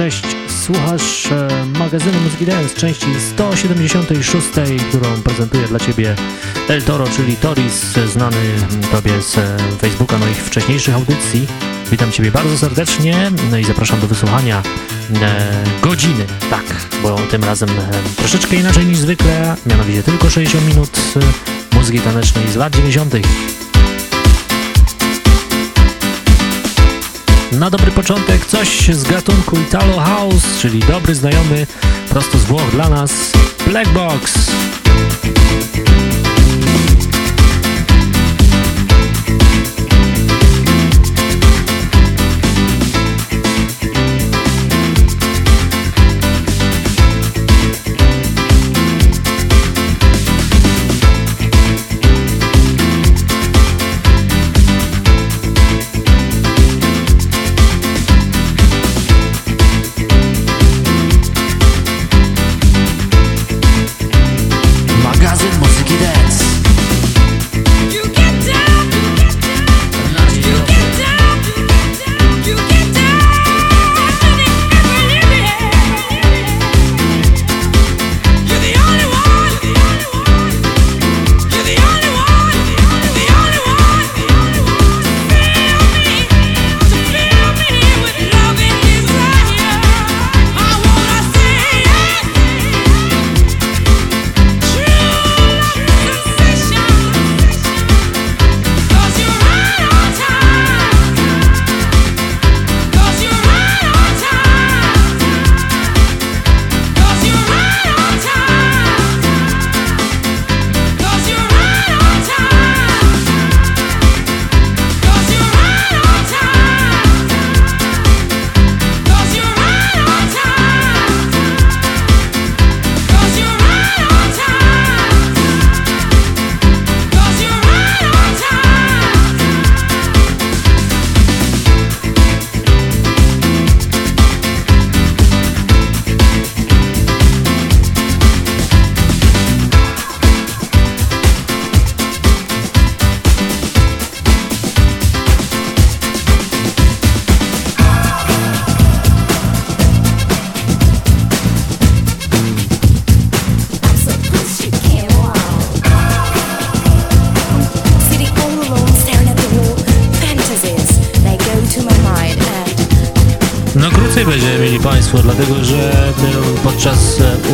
cześć. Słuchasz e, magazynu Muzyki Dance części 176, którą prezentuje dla Ciebie El Toro, czyli Toris, znany Tobie z e, Facebooka moich wcześniejszych audycji. Witam Ciebie bardzo serdecznie no i zapraszam do wysłuchania e, godziny, tak, bo tym razem troszeczkę inaczej niż zwykle, mianowicie tylko 60 minut muzyki tanecznej z lat 90. Na dobry początek coś z gatunku Italo House, czyli dobry znajomy prosto z Włoch dla nas Black Box.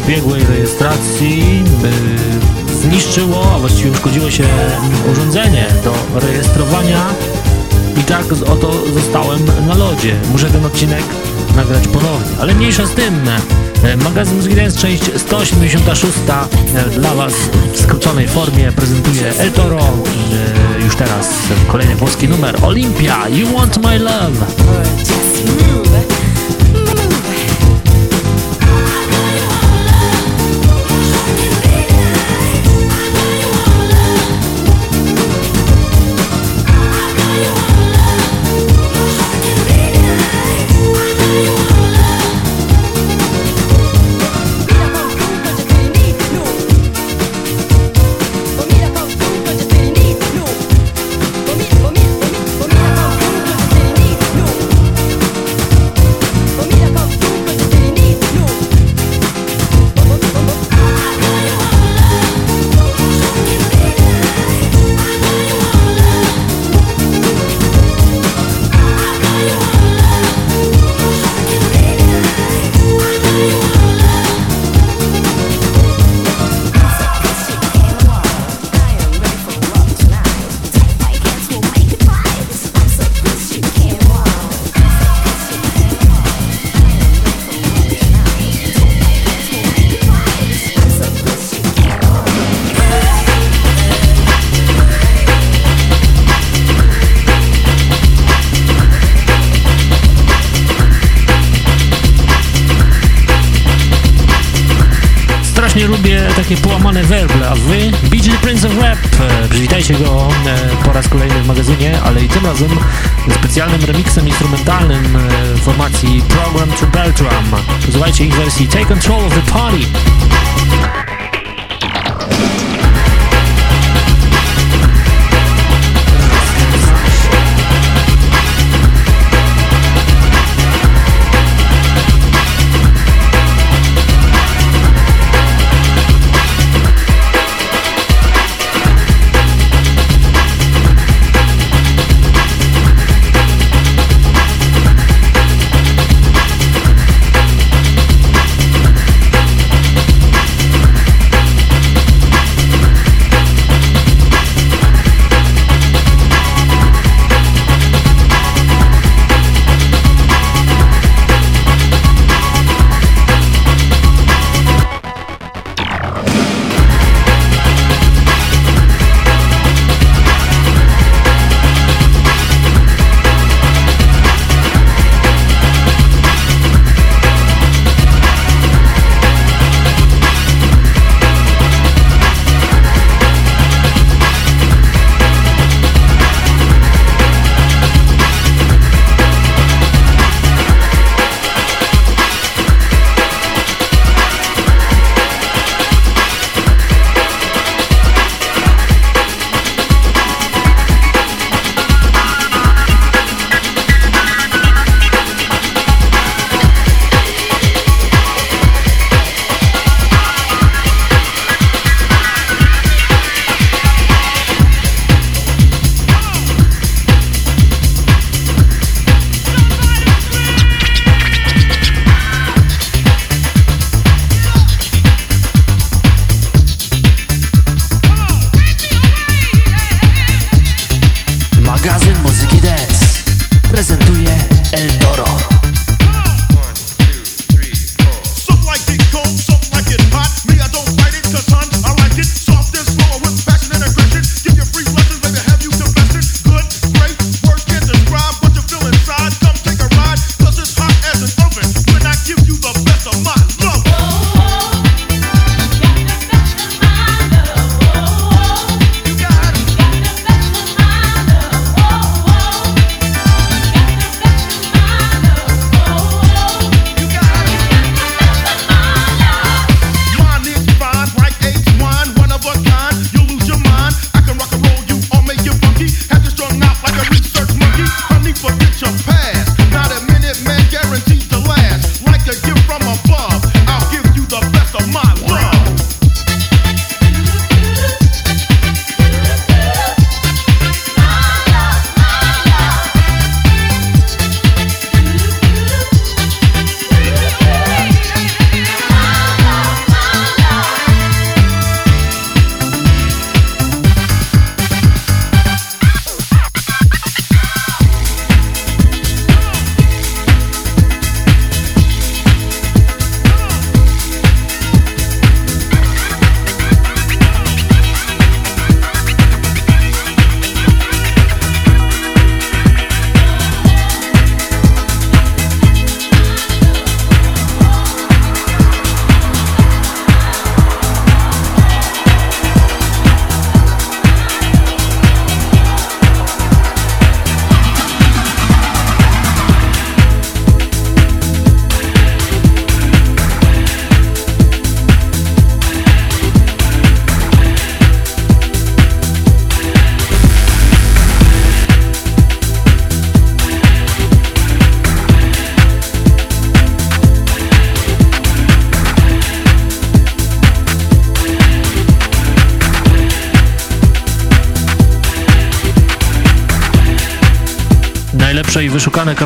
Ubiegłej rejestracji e, zniszczyło, a właściwie uszkodziło się urządzenie do rejestrowania i tak oto zostałem na lodzie. Muszę ten odcinek nagrać ponownie, ale mniejsza z tym. E, magazyn Dance, część 186 dla Was w skróconej formie prezentuje El Toro. Już teraz kolejny włoski numer Olympia, You Want My Love.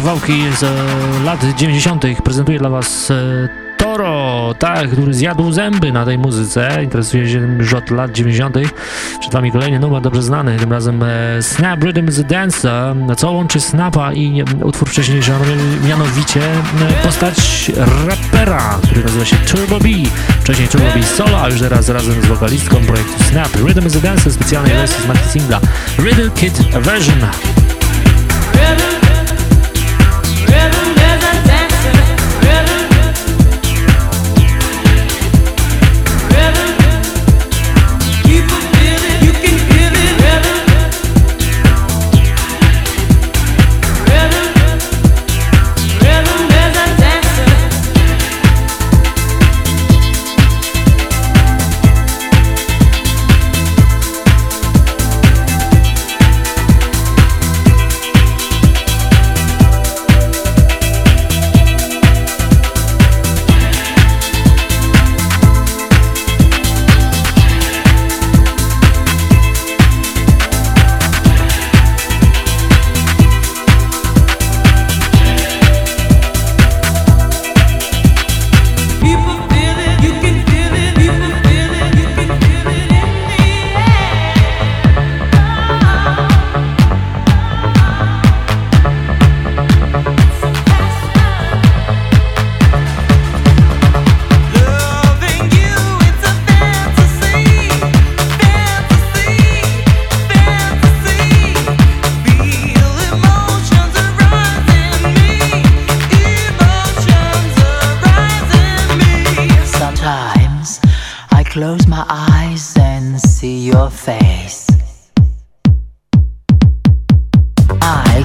Kawałki z e, lat 90. Prezentuje dla Was e, Toro, tak, który zjadł zęby na tej muzyce. Interesuje się już od lat 90. Przed Wami kolejny numer dobrze znany, tym razem e, Snap Rhythm is a Dancer. Co łączy Snapa i utwór wcześniejszy, mianowicie postać rapera, który nazywa się Turbo B. Wcześniej Turbo B solo, a już teraz razem z wokalistką projektu Snap Rhythm is a Dancer, specjalnej wersji z Maxi Singla Riddle Kid Version.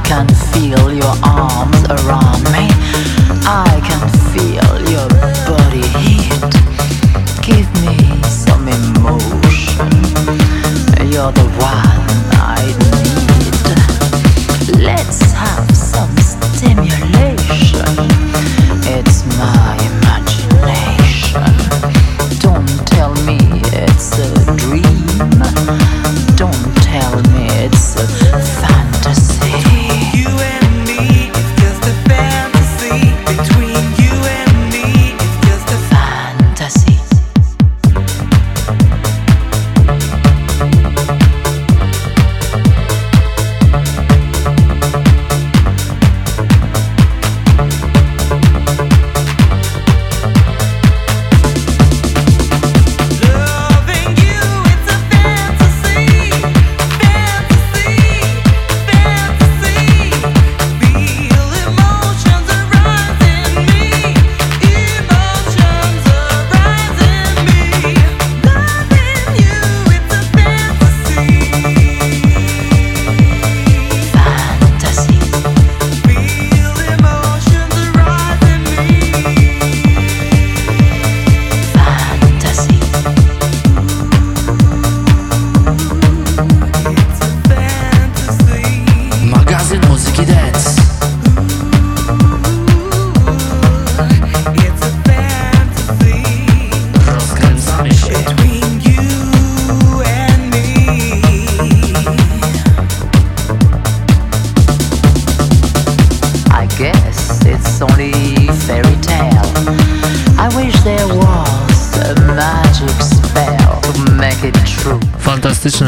can feel your arms around me. I can feel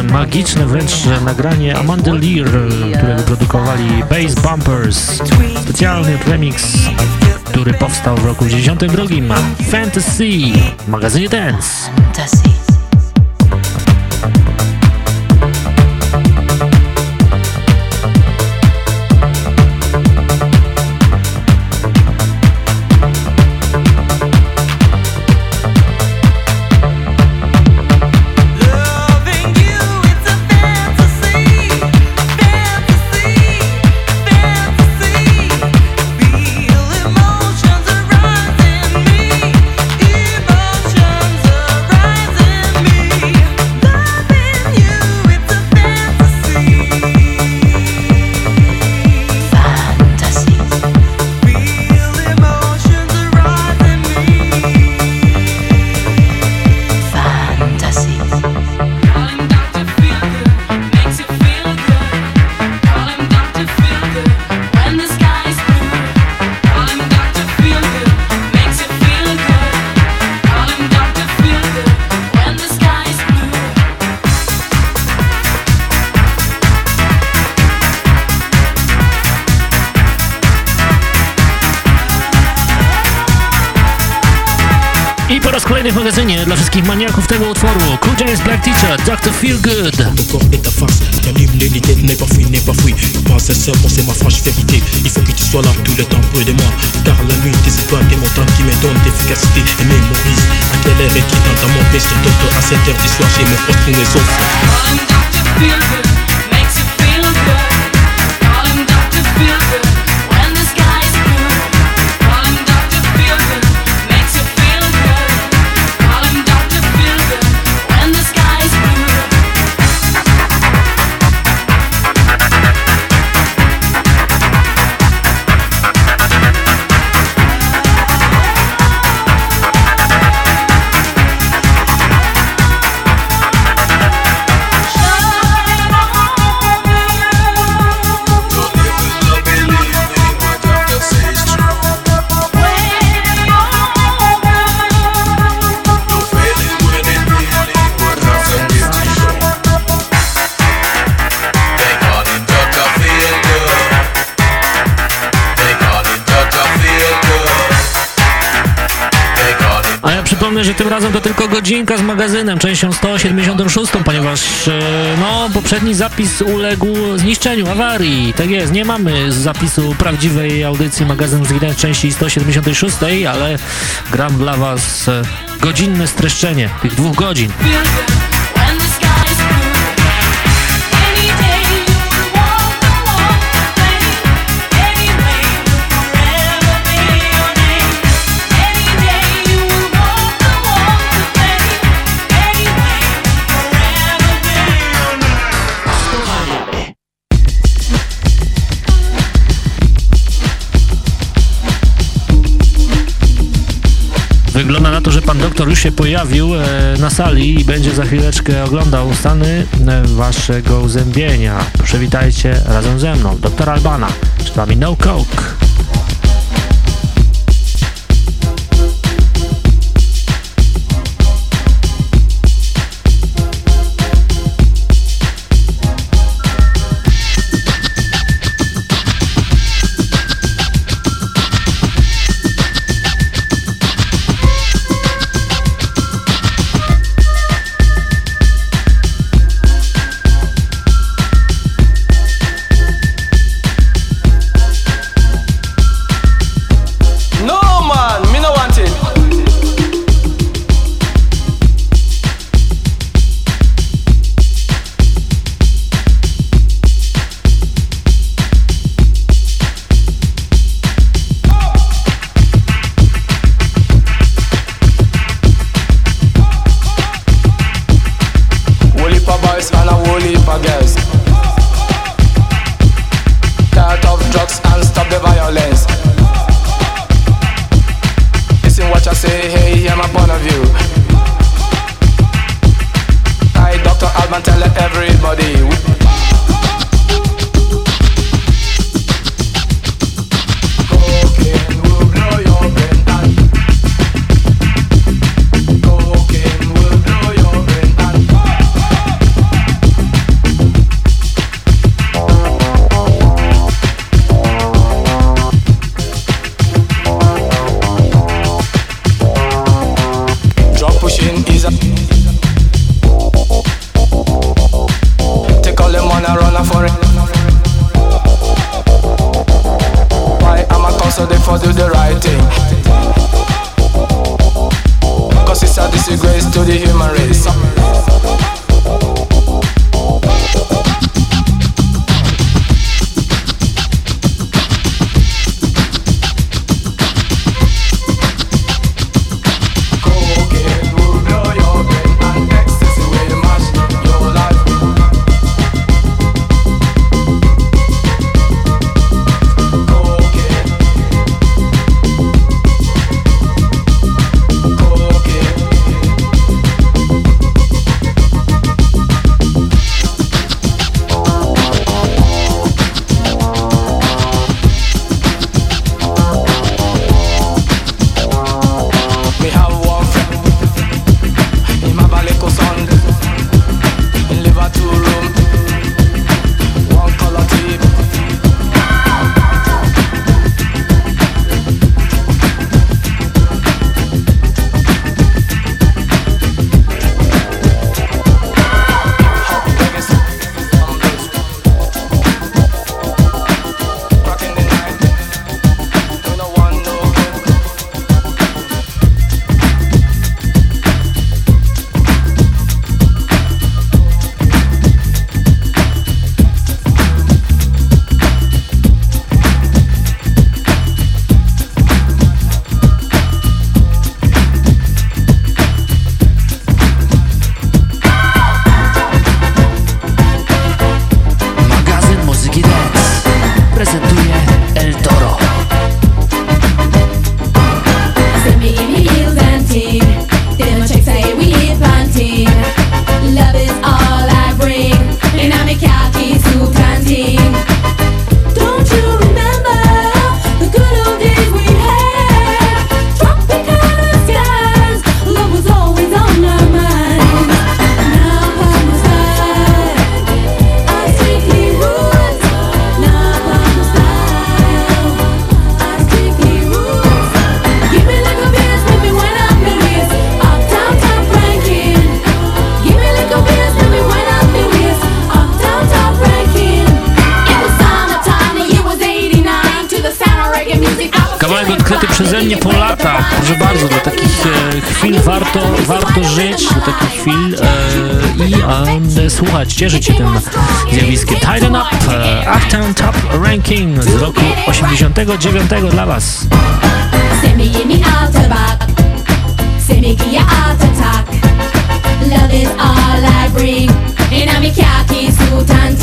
magiczne wręcz nagranie Amanda Lear, które wyprodukowali Bass Bumpers. Specjalny remix, który powstał w roku 1992. Fantasy w magazynie Dance. Maniaków tego utworu Cool James Black Teacher, Dr. Feel Good. Ton corps est ta face, t'allumes l'unité, n'est pas fui, n'est pas fouille Pas sincèrement, c'est ma franche vérité. Il faut que tu sois là tout le temps près de moi. Car la nuit, tes étoiles, tes montagnes qui me donnent d'efficacité et mémorise À quelle heure est-il dans mon peste Docteur à 7 heures du soir, j'ai mon poste pour mes offres Dr. Feel Good tylko godzinka z magazynem, częścią 176, ponieważ e, no, poprzedni zapis uległ zniszczeniu, awarii. Tak jest, nie mamy zapisu prawdziwej audycji magazyn z Gdańsk części 176, ale gram dla was e, godzinne streszczenie tych dwóch godzin. Pan doktor już się pojawił e, na sali i będzie za chwileczkę oglądał stany e, waszego uzębienia. Proszę witajcie razem ze mną, doktor Albana. Przed wami No Coke. słuchać, cieszyć się tym zjawiskiem. Tighten Up, e, Uptown Top Ranking z roku 89 dla Was. Love is all I bring And I'm a khaki suit and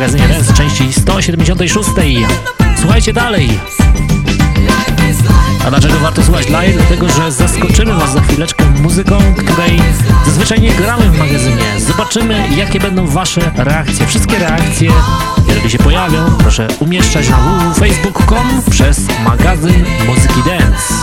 magazynie Dance części 176. Słuchajcie dalej! A dlaczego warto słuchać dalej? Dlatego, że zaskoczymy Was za chwileczkę muzyką, której zazwyczaj nie gramy w magazynie. Zobaczymy, jakie będą Wasze reakcje. Wszystkie reakcje, jeżeli się pojawią, proszę umieszczać na www.facebook.com przez magazyn Muzyki Dance.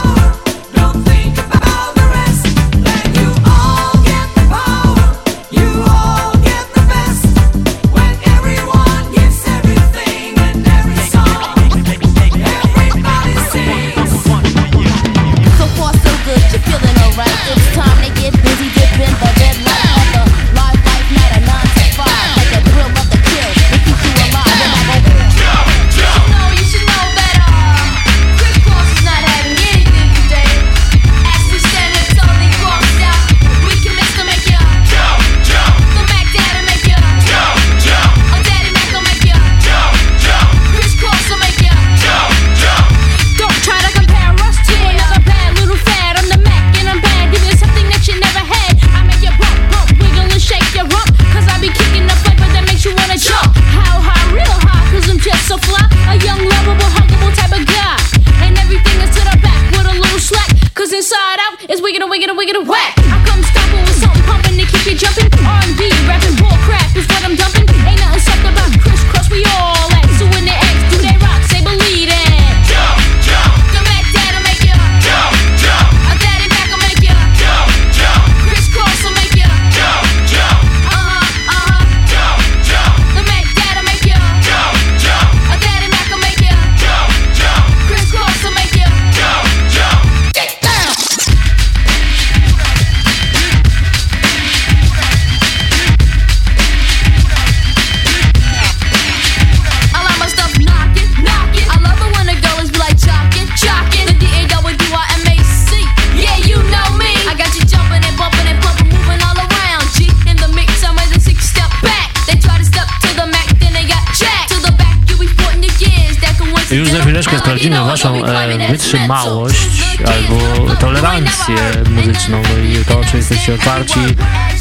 Sprawdzimy waszą e, wytrzymałość albo tolerancję muzyczną. No i to, czy jesteście otwarci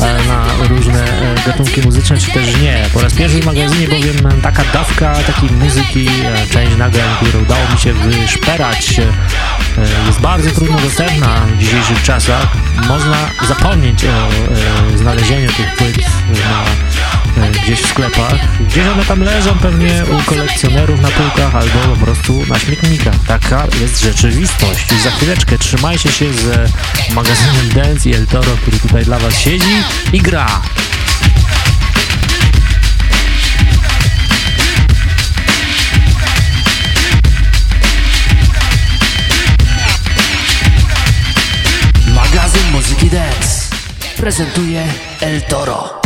e, na różne e, gatunki muzyczne, czy też nie. Po raz pierwszy w magazynie bowiem taka dawka takiej muzyki, e, część nagrań, które udało mi się wyszperać, e, jest bardzo trudno dostępna w dzisiejszych czasach. Można zapomnieć o e, znalezieniu tych płyt na, gdzieś w sklepach. Gdzieś one tam leżą pewnie u kolekcjonerów na półkach albo po prostu na śmietnikach. Taka jest rzeczywistość. Za chwileczkę trzymajcie się z magazynem Dance i El Toro, który tutaj dla was siedzi i gra. Magazyn Muzyki Dance prezentuje El Toro.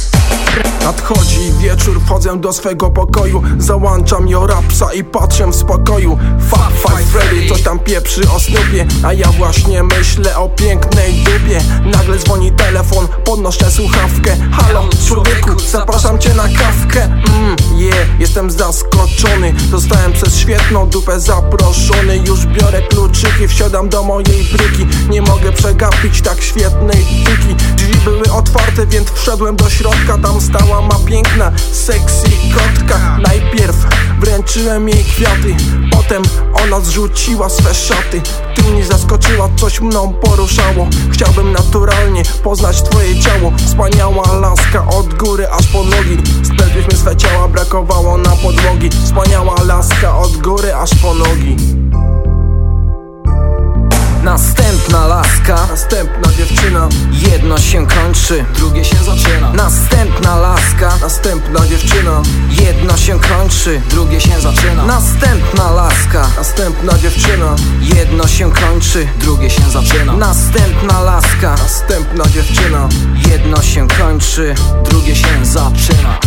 Nadchodzi wieczór, wchodzę do swego pokoju. Załączam jo rapsa i patrzę w spokoju. Fat Five Freddy coś tam pieprzy o Snoopie A ja właśnie myślę o pięknej dupie. Nagle dzwoni telefon, podnoszę słuchawkę. Halo człowieku, zapraszam cię na kawkę. Mmm, yeah, jestem zaskoczony. Zostałem przez świetną dupę zaproszony. Już biorę kluczyki, wsiadam do mojej bryki. Nie mogę przegapić tak świetnej tyki. Drzwi były otwarte, więc wszedłem do środka. Tam ma piękna, sexy kotka. Najpierw wręczyłem jej kwiaty Potem ona zrzuciła swe szaty. Ty mnie zaskoczyła, coś mną poruszało. Chciałbym naturalnie poznać twoje ciało. Wspaniała laska od góry aż po nogi. Splegliśmy swe ciała, brakowało na podłogi. Wspaniała laska od góry aż po nogi Następna laska, Następna dziewczyna, jedno się kończy, drugie się zaczyna. Następna laska, następna dziewczyna. Jedno się kończy, drugie się zaczyna. Następna laska, Następna dziewczyna, jedno się kończy, drugie się zaczyna. Następna laska, następna dziewczyna. Jedno się kończy, drugie się zaczyna.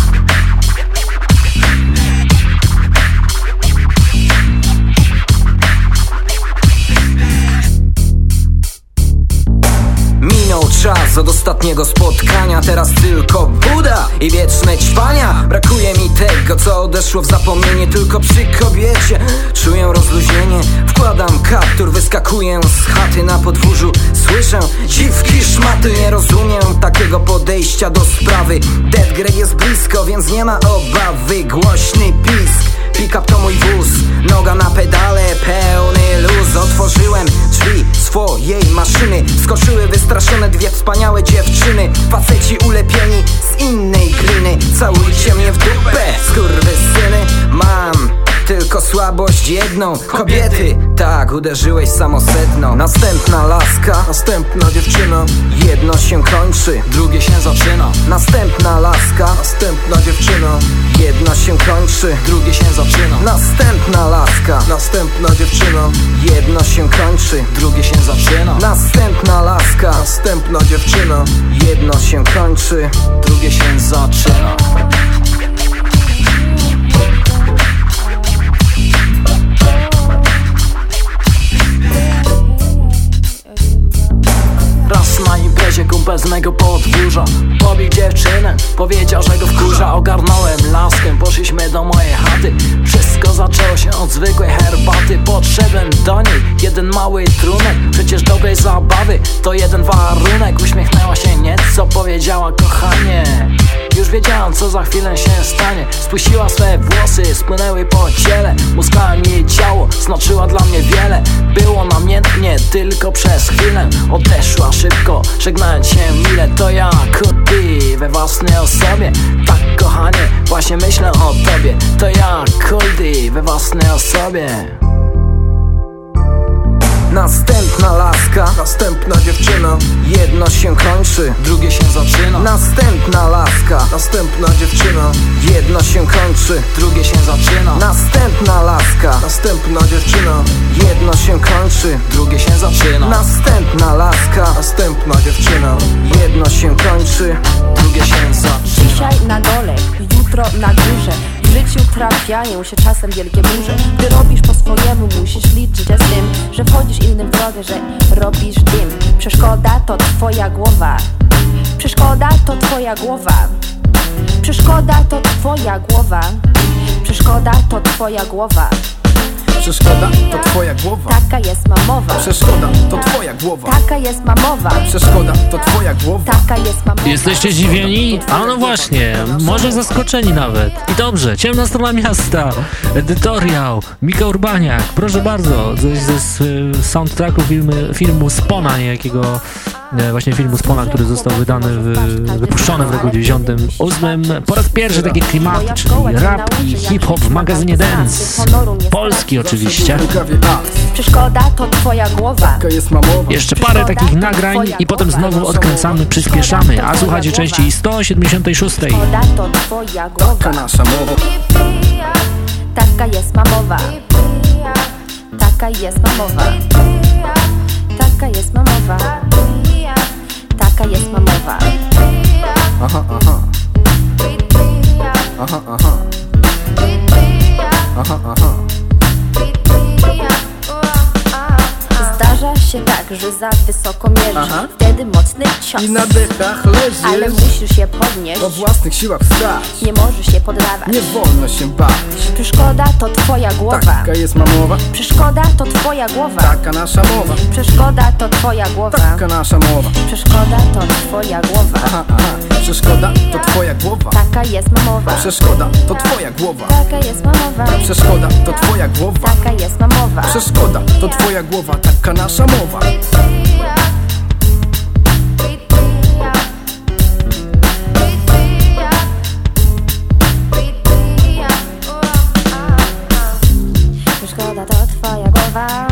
czas czas od ostatniego spotkania Teraz tylko Buda i wieczne ćwania Brakuje mi tego, co odeszło w zapomnienie Tylko przy kobiecie. Czuję rozluźnienie Wkładam kaptur, wyskakuję z chaty na podwórzu. Słyszę dziwki szmaty Nie rozumiem takiego podejścia do sprawy. Dead Grey jest blisko, więc nie ma obawy. Głośny pisk Pick-up to mój wóz, noga na pedale, pełny luz. Otworzyłem drzwi swojej maszyny. Skoczyły wystraszone dwie wspaniałe dziewczyny Faceci ulepieni z innej gliny. Całujcie mnie w dupę, skurwysyny. Mam tylko słabość jedną. Kobiety, tak, uderzyłeś samosedną. Następna laska, Następna dziewczyna, jedno się kończy Drugie się zaczyna. Następna laska, następna dziewczyna. Jedno się kończy Drugie się zaczyna. Następna laska Następna dziewczyna, Jedno się kończy, drugie się zaczyna. Następna laska. Następna dziewczyna. Jedno się kończy, drugie się zaczyna imprezie kumpel z mego podwórza. Pobił dziewczynę, powiedział, że go wkurza. Ogarnąłem laskę, poszliśmy do mojej chaty. Wszystko zaczęło się od zwykłej herbaty. Podszedłem do niej, jeden mały trunek. Przecież dobrej zabawy to jeden warunek. Uśmiechnęła się nieco, powiedziała kochanie już wiedziałam co za chwilę się stanie. Spuściła swe włosy, spłynęły po ciele. Muskałem jej ciało, znaczyła dla mnie wiele. Było namiętnie tylko przez chwilę. Odeszła szybko, żegnając się mile. To ja, Kuldy, we własnej osobie. Tak kochanie, właśnie myślę o tobie. To ja, Kuldy, we własnej osobie Następna laska. Następna dziewczyna. Jedno się kończy, drugie się zaczyna. Następna laska. Następna dziewczyna. Jedno się kończy, drugie się zaczyna. Następna laska. Następna dziewczyna. Jedno się kończy, drugie się zaczyna. Następna laska. Następna dziewczyna. Jedno się kończy, drugie się zaczyna. Dzisiaj na dole, jutro na górze życiu trafiają się czasem wielkie burze. Gdy robisz po swojemu, musisz liczyć z tym Że wchodzisz innym w drogę, że robisz dym. Przeszkoda to twoja głowa. Przeszkoda to twoja głowa. Przeszkoda to twoja głowa. Przeszkoda to twoja głowa Przeszkoda to twoja głowa Taka jest mamowa Przeszkoda to twoja głowa Taka jest mamowa Przeszkoda to twoja głowa Taka jest mamowa Jesteście zdziwieni? A no właśnie, może zaskoczeni nawet. I dobrze, ciemna strona miasta, edytoriał, Mika Urbaniak, proszę bardzo, coś ze soundtracku filmy, filmu Spona, niejakiego e, właśnie filmu Spona, który został wydany, w, wypuszczony w roku 98. Po raz pierwszy takie klimaty, czyli rap i hip-hop w magazynie Dance. Polski oczywiście. A, Przeszkoda to twoja głowa. Taka jest mamowa. Jeszcze parę takich nagrań i potem znowu odkręcamy, przyspieszamy, a słuchacie części 176. Szkoda to twoja Taka głowa nasza mowa. Taka jest mamowa. Taka jest mamowa. Taka jest mamowa. Taka jest mamowa. Aha, aha. Aha, aha. Aha, aha się tak, że za wysoko mierzysz. Aha. Wtedy mocny cios. I na dechach Ale leżysz musisz się podnieść. O własnych siłach wstać. Nie możesz się poddawać. Nie wolno się bać Przeszkoda to twoja głowa? Taka jest mamowa Przeszkoda to twoja głowa. Taka nasza mowa. Przeszkoda to twoja głowa. Taka nasza mowa. Przeszkoda to twoja głowa. Aha, aha. Przeszkoda to twoja głowa. Taka jest mamowa Przeszkoda to twoja głowa. Taka jest mamowa Przeszkoda to twoja głowa. Taka jest mamowa Przeszkoda to twoja głowa. Taka nasza mowa Przeszkoda to twoja głowa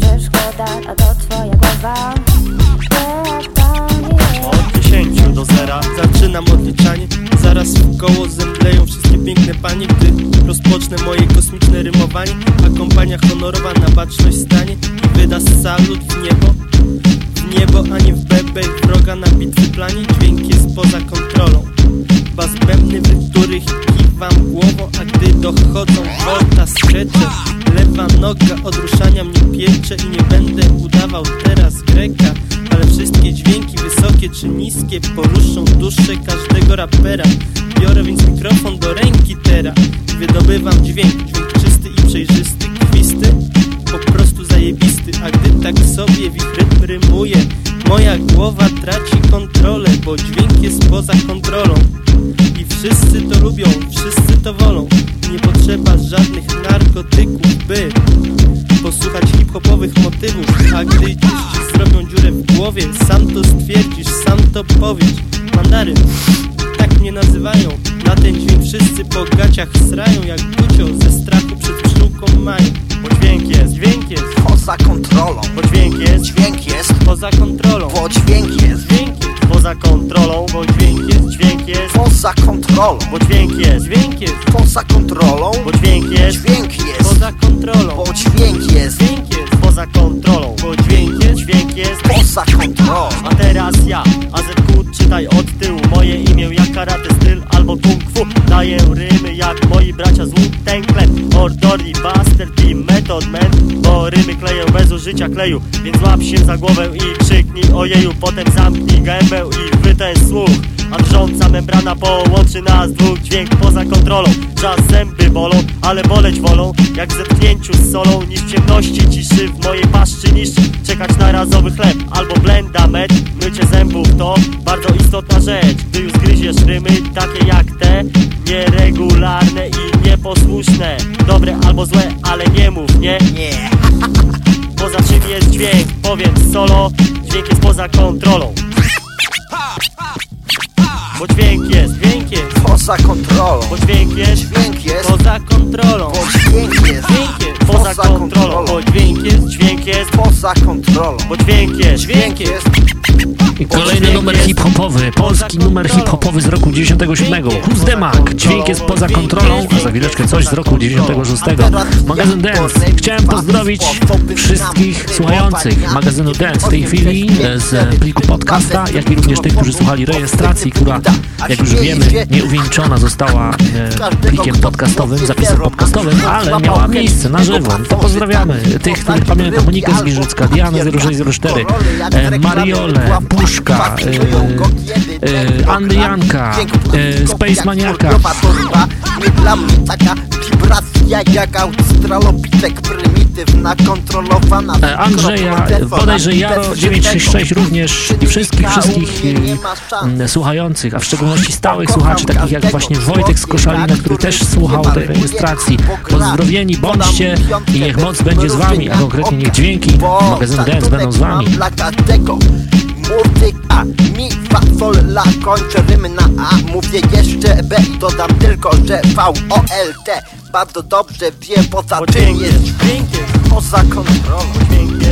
Przeszkoda to twoja głowa Od 10 do zera zaczynam odliczanie. Zaraz w koło zemdleją wszystkie piękne panie Gdy rozpocznę moje kosmiczne rymowanie. A kompania honorowa na baczność stanie. Wyda salut w niebo W niebo, a nie w bebek Wroga na bitwy planie Dźwięk jest poza kontrolą. Bas bębny, w których kiwam głową A gdy dochodzą volta skrecze Lewa noga od ruszania mnie piecze I nie będę udawał teraz Greka Ale wszystkie dźwięki wysokie czy niskie Poruszą duszę każdego rapera. Biorę więc mikrofon do ręki teraz. Wydobywam dźwięk, dźwięk czysty i przejrzysty A gdy tak sobie w rymuję Moja głowa traci kontrolę Bo dźwięk jest poza kontrolą. I wszyscy to lubią, wszyscy to wolą. Nie potrzeba żadnych narkotyków, by Posłuchać hip-hopowych motywów. A gdy już ci zrobią dziurę w głowie Sam to stwierdzisz, sam to powiesz. Mandaryn, tak mnie nazywają. Na ten dźwięk wszyscy po gaciach srają Jak gucio ze strachu przed pszczółką mają Bo dźwięk jest, dźwięk jest. Poza kontrolą. Bo dźwięk jest, Dźwięk jest. Poza kontrolą. Bo dźwięk jest. Dźwięk poza kontrolą Bo dźwięk jest, dźwięk jest. Poza kontrolą. Bo dźwięk jest, dźwięk jest. Poza kontrolą. Bo dźwięk jest. Dźwięk jest. Poza kontrolą. Bo dźwięk jest. Dźwięk jest. Poza kontrolą. Bo dźwięk jest, dźwięk jest. Poza kontrolą. A teraz ja, AZQ czytaj od tyłu. Moje imię jak karate styl albo kung fu. Daję rymy jak moi bracia z Wu-Tang Clan. Ordori, Buster Method Man Bo rymy kleją bez użycia kleju Więc łap się za głowę i krzyknij ojeju Potem zamknij gębę i wytęż słuch. A drżąca membrana połączy nas dwóch Dźwięk poza kontrolą. Czas zęby bolą, ale boleć wolą Jak w zetknięciu z solą. Niż w ciemności ciszy w mojej paszczy niż Czekać na razowy chleb albo blenda med. Mycie zębów to bardzo istotna rzecz. Gdy już gryziesz rymy takie jak te Nieregularne i nieposłuszne. Dobre albo złe, ale nie mów, nie? Nie. Poza czym jest dźwięk, powiem solo. Dźwięk jest poza kontrolą Bo dźwięk jest, dźwięk jest. Poza kontrolą. Bo dźwięk jest. Dźwięk jest. Poza kontrolą. Bo dźwięk jest. Dźwięk jest. Poza kontrolą. Bo dźwięk jest, dźwięk jest. Poza kontrolą. Bo dźwięk jest, dźwięk jest. I kolejny numer hip-hopowy, polski numer hip-hopowy z roku 97. Who's the Mac? Dźwięk jest poza kontrolą, a za chwileczkę coś z roku 96. Magazyn Dance. Chciałem pozdrowić wszystkich słuchających magazynu Dance w tej chwili e, z pliku podcasta, jak i również tych, którzy słuchali rejestracji, która, jak już wiemy, nieuwieńczona została e, plikiem podcastowym, zapisem podcastowym, ale miała miejsce na żywo. To pozdrawiamy tych, których pamiętam, Monikę z Giżycka, Dianę 0604, e, Mariolę, Puszka, e, Andy Janka, Space Maniaka, nie dla mnie taka wibracja jak australopitek prymitywna, kontrolowana e, Andrzeja, bodajże Jaro 966 również i wszystkich, wszystkich e, m, słuchających, a w szczególności stałych słuchaczy, takich jak właśnie Wojtek z Koszalina, który też słuchał tej rejestracji. Pozdrowieni bądźcie i niech moc będzie z wami, a konkretnie niech dźwięki magazynu Dance będą z wami. Każdego muzyka mi fa sol la kończę rymy na A Mówię jeszcze B dodam tylko, że V O L T Bardzo dobrze wie poza dźwięk jest poza kontrolą. Dźwięk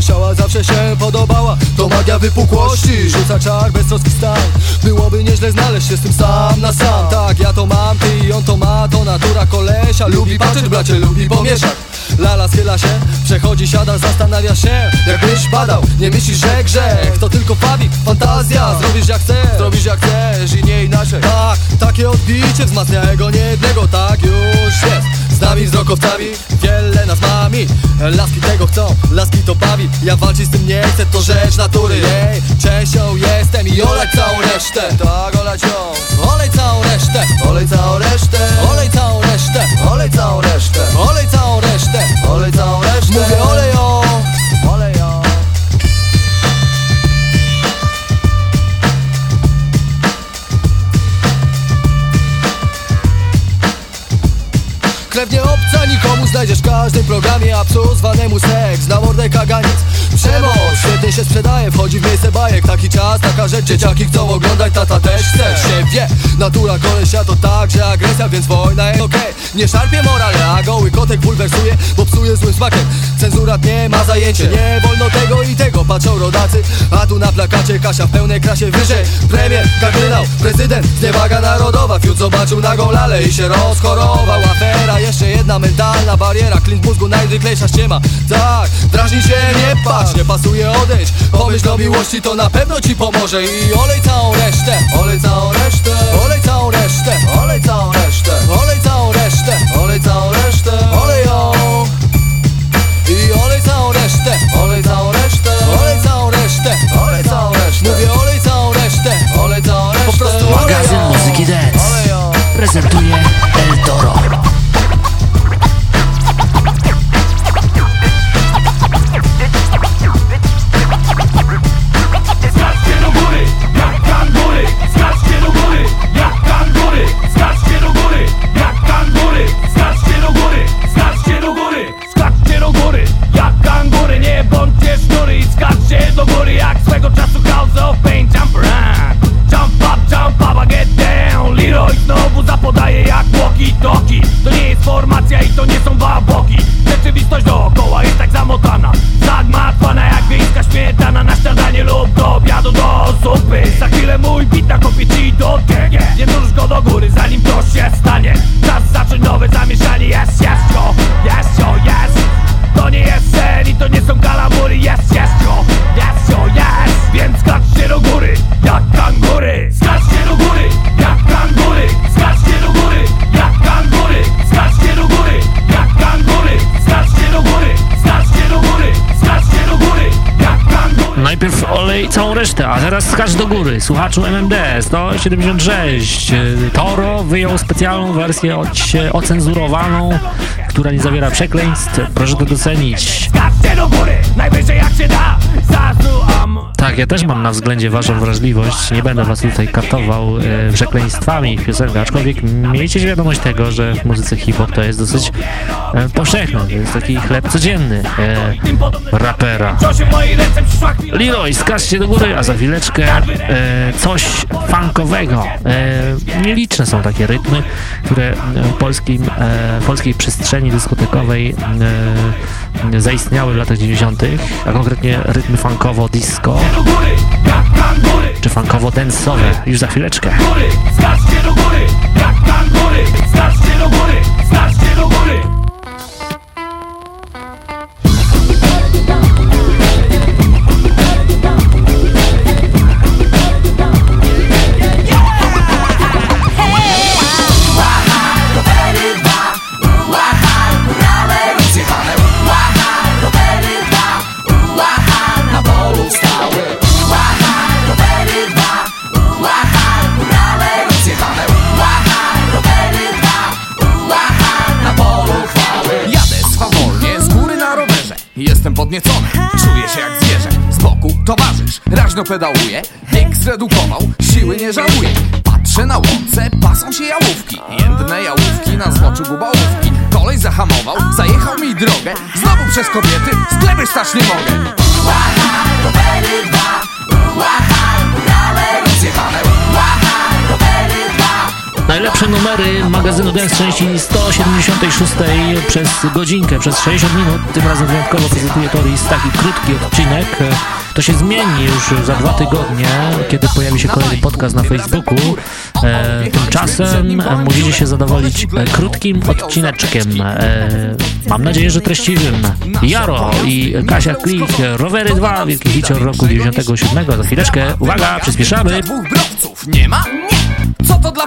ciała zawsze się podobała. To magia wypukłości Rzuca czar bez troski stan. Byłoby nieźle znaleźć się z tym sam na sam. Tak, ja to mam, ty i on to ma. To natura kolesia. Lubi patrzeć, bracie, lubi pomieszać. Lala schyla się, przechodzi, siada, zastanawia się Jakbyś badał, nie myślisz, że grzech To tylko fabik, fantazja. Zrobisz jak chcesz, zrobisz jak chcesz i nie inaczej. Tak, takie odbicie wzmacnia ego niejednego. Tak już jest nami wzrokowcami Wiele nas mami Laski tego chcą, laski to bawi. Ja walczyć z tym nie chcę, to rzecz natury. Jej, częścią jestem i olej całą resztę. Tak, olać ją Olej całą resztę. Olej całą resztę. Olej całą resztę. Olej całą resztę. Olej całą resztę. Olej całą resztę. Mówię olej Krewnie obca nikomu znajdziesz w każdym programie A psu zwanemu seks, na mordę kaganiec Przemoc, świetnie się sprzedaje, wchodzi w miejsce bajek. Taki czas, taka rzecz, dzieciaki chcą oglądać, tata też chce. Się wie Natura kolesia to także agresja, więc wojna jest okej. Nie szarpie morale, a goły kotek bulwersuje, bo psuje złym smakiem. Cenzurat nie ma zajęcie, nie wolno tego i tego. Patrzą rodacy, a tu na plakacie Kasia w pełnej krasie wyżej. Premier, kardynał, prezydent, zniewaga narodowa. Fiut zobaczył nagą lalę i się rozchorował Afera, jeszcze jedna mentalna bariera. Klint mózgu najzwyklejsza ściema. Tak, drażni się, nie patrz, nie pasuje odejść Pomyśl o miłości, to na pewno ci pomoże I olej całą resztę, olej całą resztę Olej całą resztę, olej całą resztę Olej całą resztę, olej całą resztę Olej ją i olej całą resztę, olej całą resztę, olej całą resztę, olej całą resztę. Mówię olej całą resztę, olej całą resztę. Po prostu Magazyn Muzyki Dance prezentuje całą resztę, a teraz skacz do góry. Słuchaczu MMD 176. Y, Toro wyjął specjalną wersję ocenzurowaną, która nie zawiera przekleństw. Proszę to docenić. Skaczcie do góry, najwyżej jak się da Tak, ja też mam na względzie waszą wrażliwość. Nie będę was tutaj katował e, przekleństwami w piosenkach, aczkolwiek miejcie świadomość tego, że w muzyce hip-hop to jest dosyć e, powszechne. To jest taki chleb codzienny e, rapera. Leroy, skaczcie do góry, a za chwileczkę e, coś funkowego. E, nieliczne są takie rytmy, które w polskim, e, polskiej przestrzeni dyskotekowej e, zaistniały w latach 90., a konkretnie rytmy funkowo-disco czy funkowo-densowe. Już za chwileczkę. Skaczcie do góry, jak kangury Skaczcie do góry, do góry Jestem podniecony, czuję się jak zwierzę. Z boku towarzysz, raźno pedałuje. Bieg zredukował, siły nie żałuje. Patrzę na łące, pasą się jałówki. Jędne jałówki na zboczu gubałówki Kolej zahamował, zajechał mi drogę. Znowu przez kobiety, z stać nie mogę Najlepsze numery magazynu Dance części 176 przez godzinkę, przez 60 minut. Tym razem wyjątkowo prezentuje Toris taki krótki odcinek. To się zmieni już za dwa tygodnie, kiedy pojawi się kolejny podcast na Facebooku. E, tymczasem musicie się zadowolić e, krótkim odcineczkiem. E, mam nadzieję, że treściwym. Jaro i Kasia Klich, Rowery 2, wielki hicior roku 97. Za chwileczkę, uwaga, przyspieszamy. Dwóch browców nie ma? Nie! Co to dla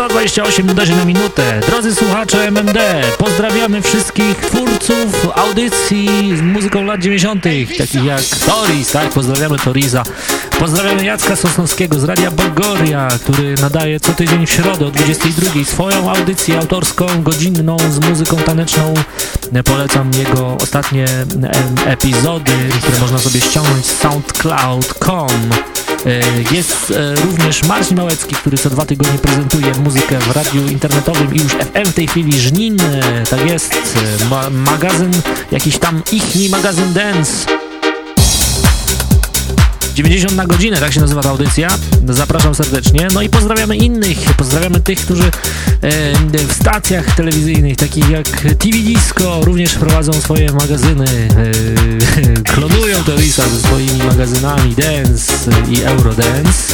128 uderzeń na minutę. Drodzy słuchacze MMD, pozdrawiamy wszystkich twórców audycji z muzyką lat 90., takich jak Toris, tak? Pozdrawiamy Torisa. Pozdrawiamy Jacka Sosnowskiego z Radia Bogoria, który nadaje co tydzień w środę o 22 swoją audycję autorską, godzinną z muzyką taneczną. Polecam jego ostatnie epizody, które można sobie ściągnąć z soundcloud.com. E, Jest e, również Marcin Małecki, który co dwa tygodnie prezentuje muzykę w radiu internetowym i już FM w tej chwili Żnin. e, Tak jest, ma magazyn, jakiś tam ichni magazyn dance. 90 na godzinę, tak się nazywa ta audycja. Zapraszam serdecznie. No i pozdrawiamy innych. Pozdrawiamy tych, którzy e, w stacjach telewizyjnych, takich jak TV Disco, również prowadzą swoje magazyny. E, klonują Torisa ze swoimi magazynami Dance i Eurodance.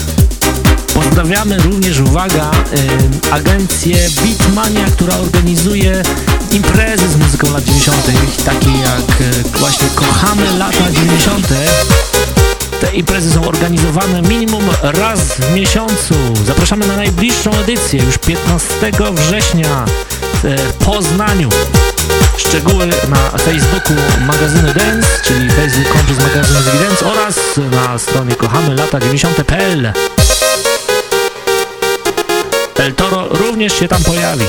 Pozdrawiamy również, uwaga, e, agencję Beatmania, która organizuje imprezy z muzyką lat 90., takie jak właśnie Kochamy lata 90. Te imprezy są organizowane minimum raz w miesiącu. Zapraszamy na najbliższą edycję, już 15 września w Poznaniu. Szczegóły na Facebooku magazynu Dance, czyli facebook.com przez magazyn Dance oraz na stronie kochamy lata 90.pl. El Toro również się tam pojawi.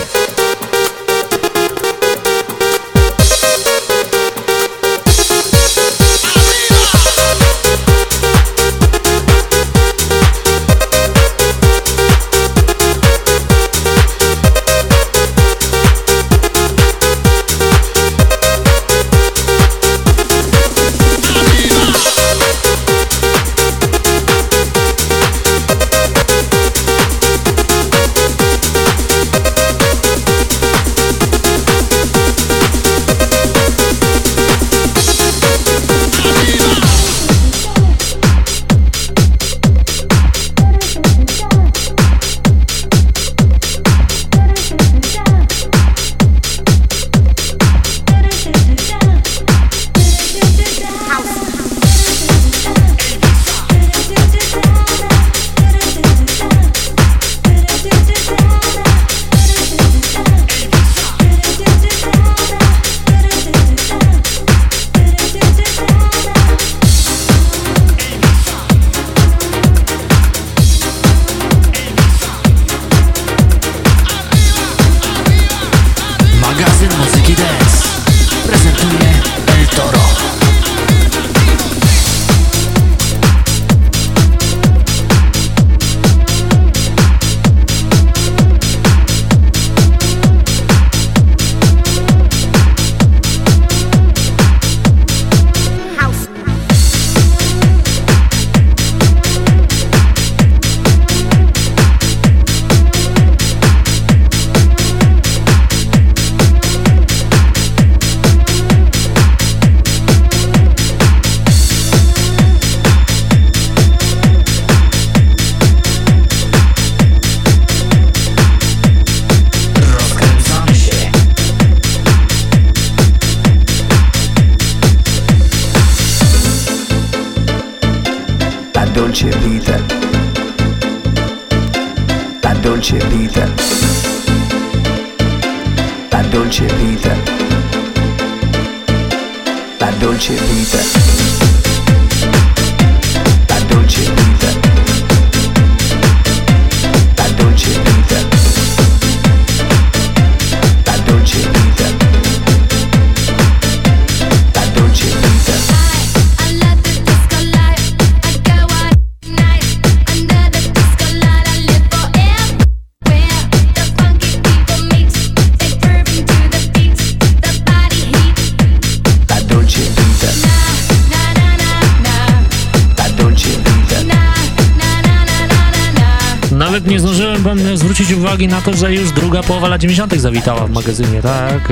Na to, że już druga połowa lat 90. zawitała w magazynie, tak?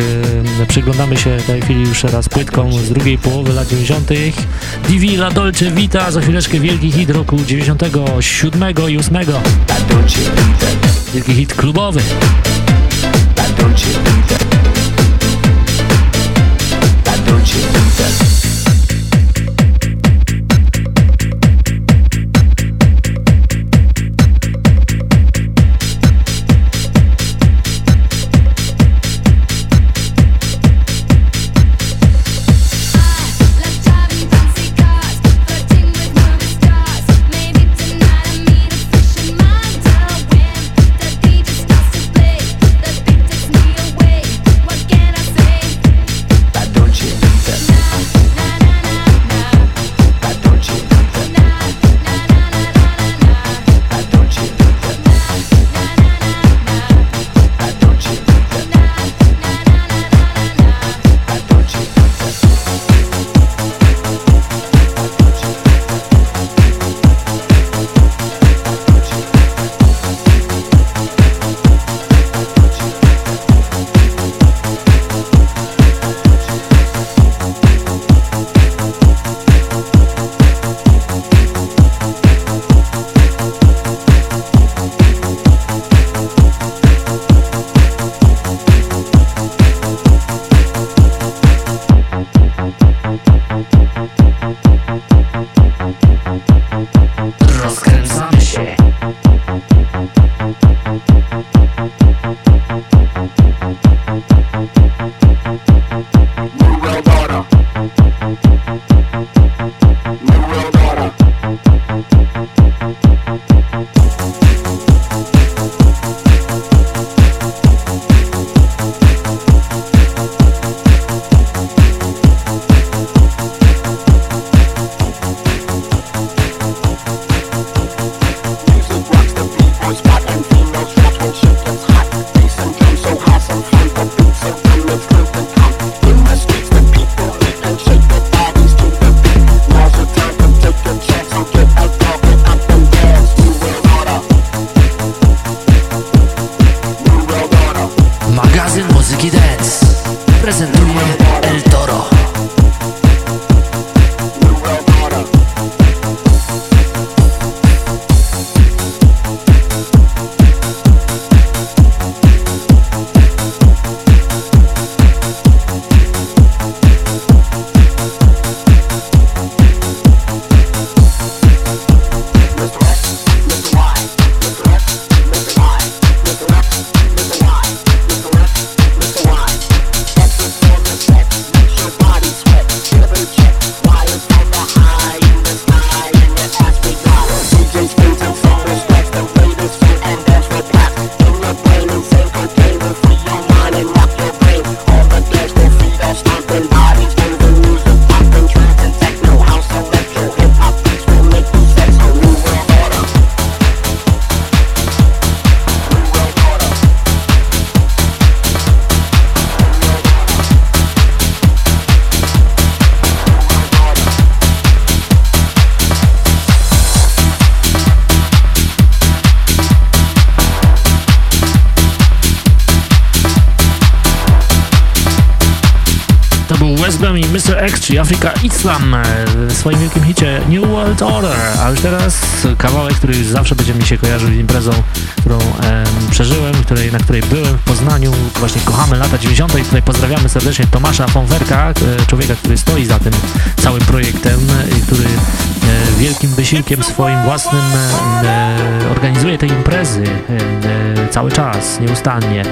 Yy, przyglądamy się w tej chwili już raz płytką z drugiej połowy lat 90. Divi La Dolce Vita, za chwileczkę wielki hit roku 97 i 8. La dolce vita Wielki hit klubowy. La dolce vita Islam e, w swoim wielkim hicie New World Order, a już teraz kawałek, który już zawsze będzie mi się kojarzył z imprezą, którą em, przeżyłem, której, na której byłem w Poznaniu, właśnie kochamy lata 90. i tutaj pozdrawiamy serdecznie Tomasza Fonwerka, e, człowieka, który stoi za tym całym projektem e, i który e, wielkim wysiłkiem swoim własnym e, e, organizuje te imprezy e, e, cały czas, nieustannie.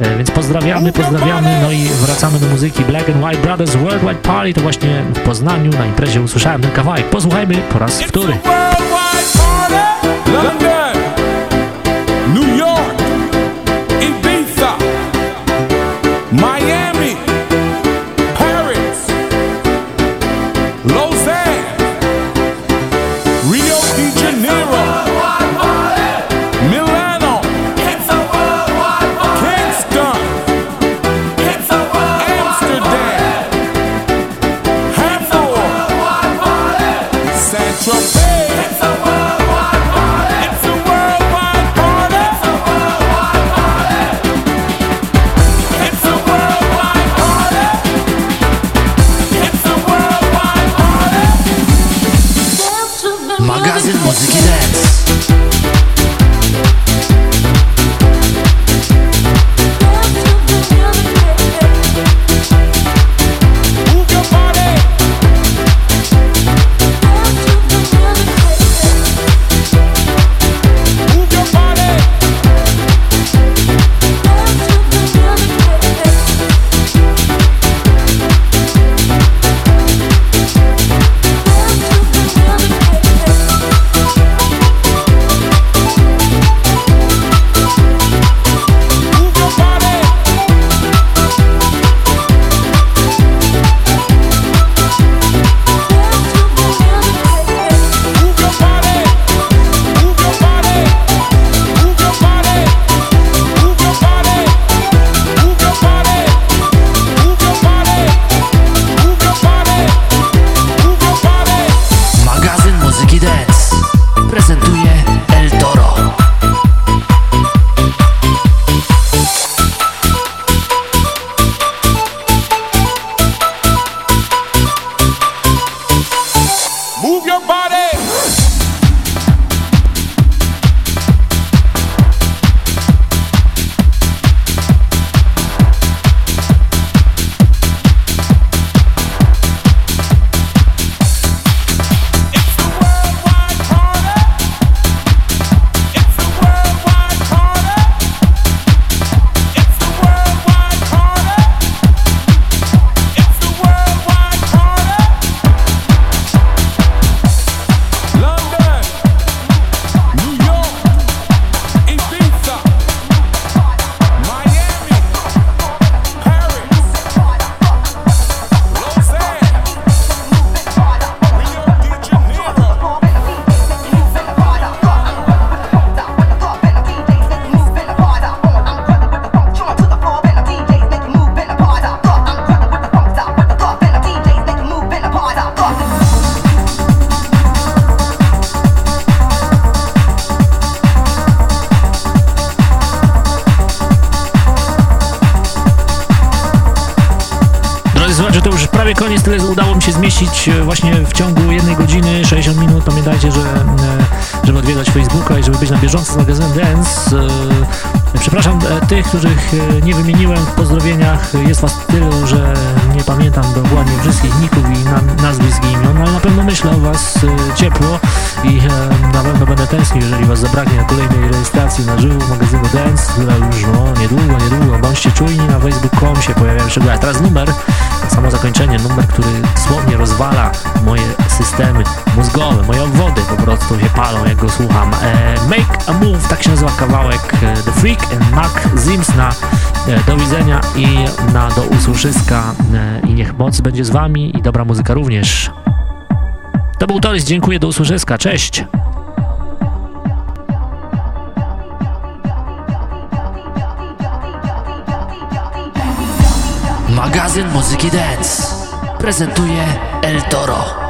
E, Więc pozdrawiamy, pozdrawiamy, no i wracamy do muzyki Black and White Brothers Worldwide Party, to właśnie w Poznaniu na imprezie usłyszałem ten kawałek. Posłuchajmy po raz wtóry. London, nie wymieniłem w pozdrowieniach. Jest was was e, ciepło i e, na pewno będę tęsknił, jeżeli was zabraknie na kolejnej rejestracji na żywo magazynu Dance, która już no, niedługo, niedługo. Bądźcie czujni, na facebook.com się pojawiają szczegóły. A teraz numer, samo zakończenie, numer, który dosłownie rozwala moje systemy mózgowe, moje obwody po prostu się palą, jak go słucham. E, Make a Move, tak się nazywa kawałek The Freak and Mark Zims na do widzenia i na do usłyszyska i niech moc będzie z wami i dobra muzyka również. To był Torys, dziękuję, do usłyszyska, cześć! Magazyn muzyki dance. Prezentuje El Toro.